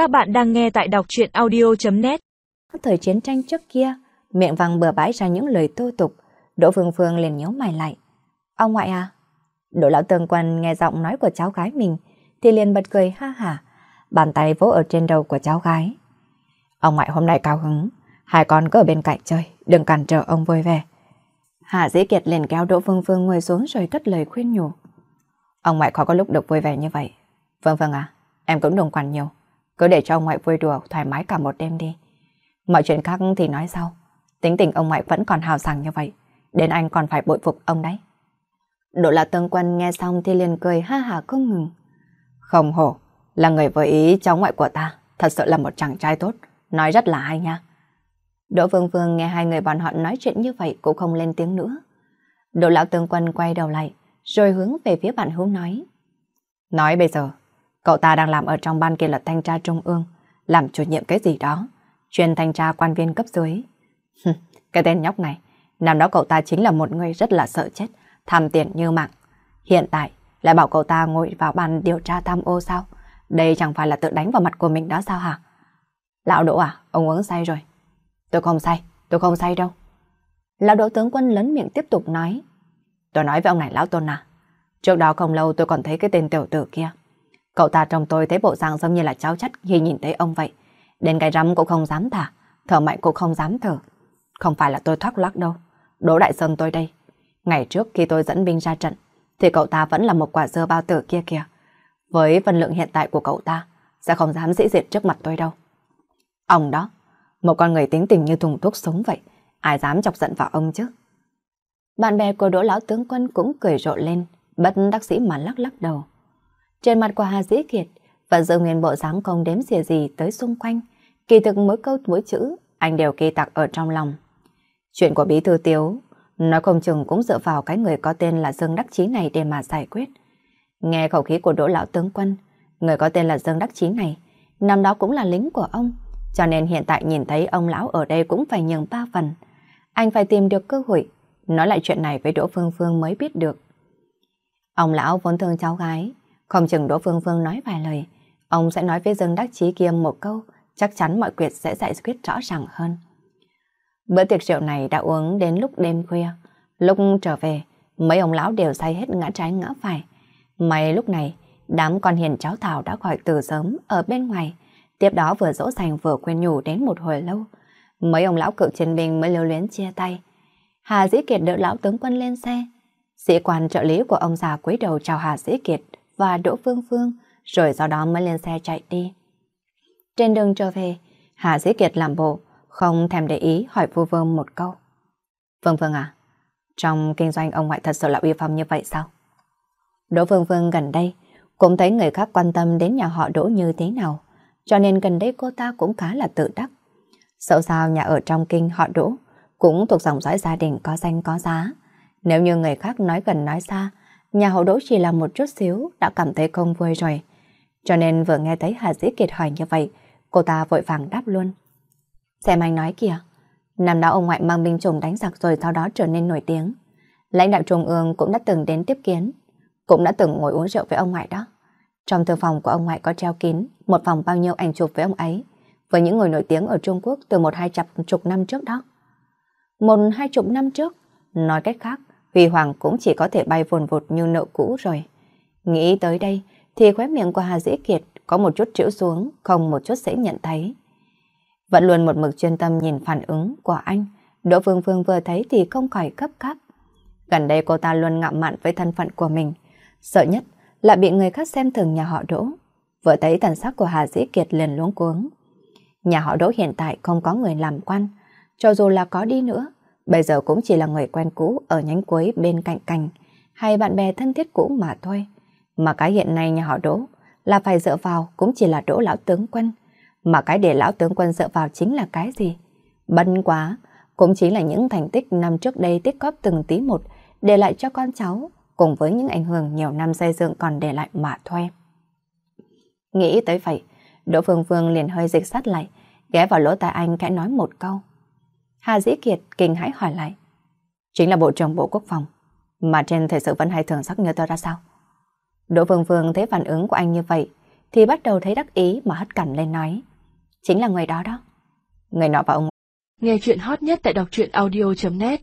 Các bạn đang nghe tại đọc truyện audio.net Thời chiến tranh trước kia, miệng vàng bừa bãi ra những lời tô tục, Đỗ Phương Phương liền nhíu mày lại. Ông ngoại à? Đỗ Lão tường Quân nghe giọng nói của cháu gái mình, thì liền bật cười ha hả, bàn tay vỗ ở trên đầu của cháu gái. Ông ngoại hôm nay cao hứng, hai con cứ ở bên cạnh chơi, đừng cản trở ông vui vẻ. Hạ Dĩ Kiệt liền kéo Đỗ Phương Phương ngồi xuống rồi cất lời khuyên nhủ. Ông ngoại khó có lúc được vui vẻ như vậy. Vâng vâng à, em cũng đừng quản nhiều. Cứ để cho ông ngoại vui đùa thoải mái cả một đêm đi. Mọi chuyện khác thì nói sau. Tính tình ông ngoại vẫn còn hào sảng như vậy. Đến anh còn phải bội phục ông đấy. Độ là tương quân nghe xong thì liền cười ha hà không ngừng. Không hổ, là người với ý cháu ngoại của ta. Thật sự là một chàng trai tốt. Nói rất là hay nha. Đỗ Vương Vương nghe hai người bọn họ nói chuyện như vậy cũng không lên tiếng nữa. Đỗ lão tương quân quay đầu lại, rồi hướng về phía bạn hữu nói. Nói bây giờ, cậu ta đang làm ở trong ban kỷ luật thanh tra trung ương, làm chủ nhiệm cái gì đó, chuyên thanh tra quan viên cấp dưới. cái tên nhóc này, năm đó cậu ta chính là một người rất là sợ chết, tham tiền như mạng. Hiện tại, lại bảo cậu ta ngồi vào bàn điều tra tham ô sao? Đây chẳng phải là tự đánh vào mặt của mình đó sao hả? Lão Đỗ à, ông uống say rồi. Tôi không say, tôi không say đâu. Lão Đỗ tướng quân lớn miệng tiếp tục nói. Tôi nói với ông này lão tôn à. Trước đó không lâu tôi còn thấy cái tên tiểu tử kia. Cậu ta trông tôi thấy bộ dạng giống như là cháu chắt khi nhìn thấy ông vậy. Đến cái rắm cũng không dám thả, thở mạnh cũng không dám thở. Không phải là tôi thoát lắc đâu. Đỗ Đại Sơn tôi đây. Ngày trước khi tôi dẫn binh ra trận, thì cậu ta vẫn là một quả dưa bao tử kia kìa. Với phần lượng hiện tại của cậu ta, sẽ không dám dĩ diệt trước mặt tôi đâu. Ông đó, một con người tính tình như thùng thuốc sống vậy, ai dám chọc giận vào ông chứ? Bạn bè của Đỗ Lão Tướng Quân cũng cười rộ lên, bất đắc sĩ mà lắc lắc đầu. Trên mặt của Hà Dĩ Kiệt và giữ nguyên bộ dáng không đếm xỉa gì tới xung quanh, kỳ thực mỗi câu mỗi chữ anh đều kỳ tặc ở trong lòng. Chuyện của Bí Thư Tiếu, nói không chừng cũng dựa vào cái người có tên là Dương Đắc Chí này để mà giải quyết. Nghe khẩu khí của Đỗ Lão Tướng Quân, người có tên là Dương Đắc Chí này, năm đó cũng là lính của ông, cho nên hiện tại nhìn thấy ông lão ở đây cũng phải nhường ba phần. Anh phải tìm được cơ hội, nói lại chuyện này với Đỗ Phương Phương mới biết được. Ông lão vốn thương cháu gái, không chừng Đỗ Phương Phương nói vài lời, ông sẽ nói với Dương Đắc Chí kia một câu, chắc chắn mọi việc sẽ giải quyết rõ ràng hơn. Bữa tiệc rượu này đã uống đến lúc đêm khuya, lúc trở về, mấy ông lão đều say hết ngã trái ngã phải. May lúc này, đám con hiền cháu Thảo đã gọi từ sớm ở bên ngoài, tiếp đó vừa dỗ dành vừa quên nhủ đến một hồi lâu. Mấy ông lão cựu chiến binh mới lưu luyến chia tay. Hà Dĩ Kiệt đỡ lão tướng quân lên xe. Sĩ quan trợ lý của ông già cúi đầu chào Hà Dĩ Kiệt và Đỗ Phương Phương, rồi sau đó mới lên xe chạy đi. Trên đường trở về, Hà Dĩ Kiệt làm bộ, không thèm để ý hỏi Vu Vương một câu. Phương Phương à, trong kinh doanh ông ngoại thật sự là uy phong như vậy sao? Đỗ Phương Phương gần đây cũng thấy người khác quan tâm đến nhà họ Đỗ như thế nào, cho nên gần đây cô ta cũng khá là tự đắc. Sợ sao nhà ở trong kinh họ Đỗ cũng thuộc dòng dõi gia đình có danh có giá. Nếu như người khác nói gần nói xa, nhà hậu Đỗ chỉ là một chút xíu đã cảm thấy không vui rồi. Cho nên vừa nghe thấy Hà Dĩ Kiệt hỏi như vậy, cô ta vội vàng đáp luôn. Xem anh nói kìa, năm đó ông ngoại mang binh chủng đánh giặc rồi sau đó trở nên nổi tiếng. Lãnh đạo trung ương cũng đã từng đến tiếp kiến, cũng đã từng ngồi uống rượu với ông ngoại đó. Trong thư phòng của ông ngoại có treo kín một phòng bao nhiêu ảnh chụp với ông ấy, với những người nổi tiếng ở Trung Quốc từ một hai chập chục năm trước đó. Một hai chục năm trước, nói cách khác, Huy Hoàng cũng chỉ có thể bay vồn vột như nợ cũ rồi. Nghĩ tới đây, thì khóe miệng của Hà Dĩ Kiệt có một chút trĩu xuống, không một chút dễ nhận thấy. Vẫn luôn một mực chuyên tâm nhìn phản ứng của anh, Đỗ Phương Phương vừa thấy thì không khỏi cấp cáp. Gần đây cô ta luôn ngạo mạn với thân phận của mình, sợ nhất là bị người khác xem thường nhà họ Đỗ. Vừa thấy thần sắc của Hà Dĩ Kiệt liền luống cuống. Nhà họ Đỗ hiện tại không có người làm quan, cho dù là có đi nữa, bây giờ cũng chỉ là người quen cũ ở nhánh cuối bên cạnh cành, hay bạn bè thân thiết cũ mà thôi. Mà cái hiện nay nhà họ Đỗ là phải dựa vào cũng chỉ là Đỗ lão tướng quân, mà cái để lão tướng quân dựa vào chính là cái gì? Bân quá, cũng chính là những thành tích năm trước đây tích góp từng tí một để lại cho con cháu, cùng với những ảnh hưởng nhiều năm xây dựng còn để lại mà thôi. Nghĩ tới vậy, Đỗ Phương Phương liền hơi dịch sát lại, ghé vào lỗ tai anh khẽ nói một câu. Hà Dĩ Kiệt kinh hãi hỏi lại. Chính là Bộ trưởng Bộ Quốc phòng, mà trên thể sự vẫn hay thường sắc nhớ tôi ra sao? Đỗ Phương Phương thấy phản ứng của anh như vậy, thì bắt đầu thấy đắc ý mà hất cằm lên nói. Chính là người đó đó. Người nọ và ông. Nghe chuyện hot nhất tại đọc truyện audio.net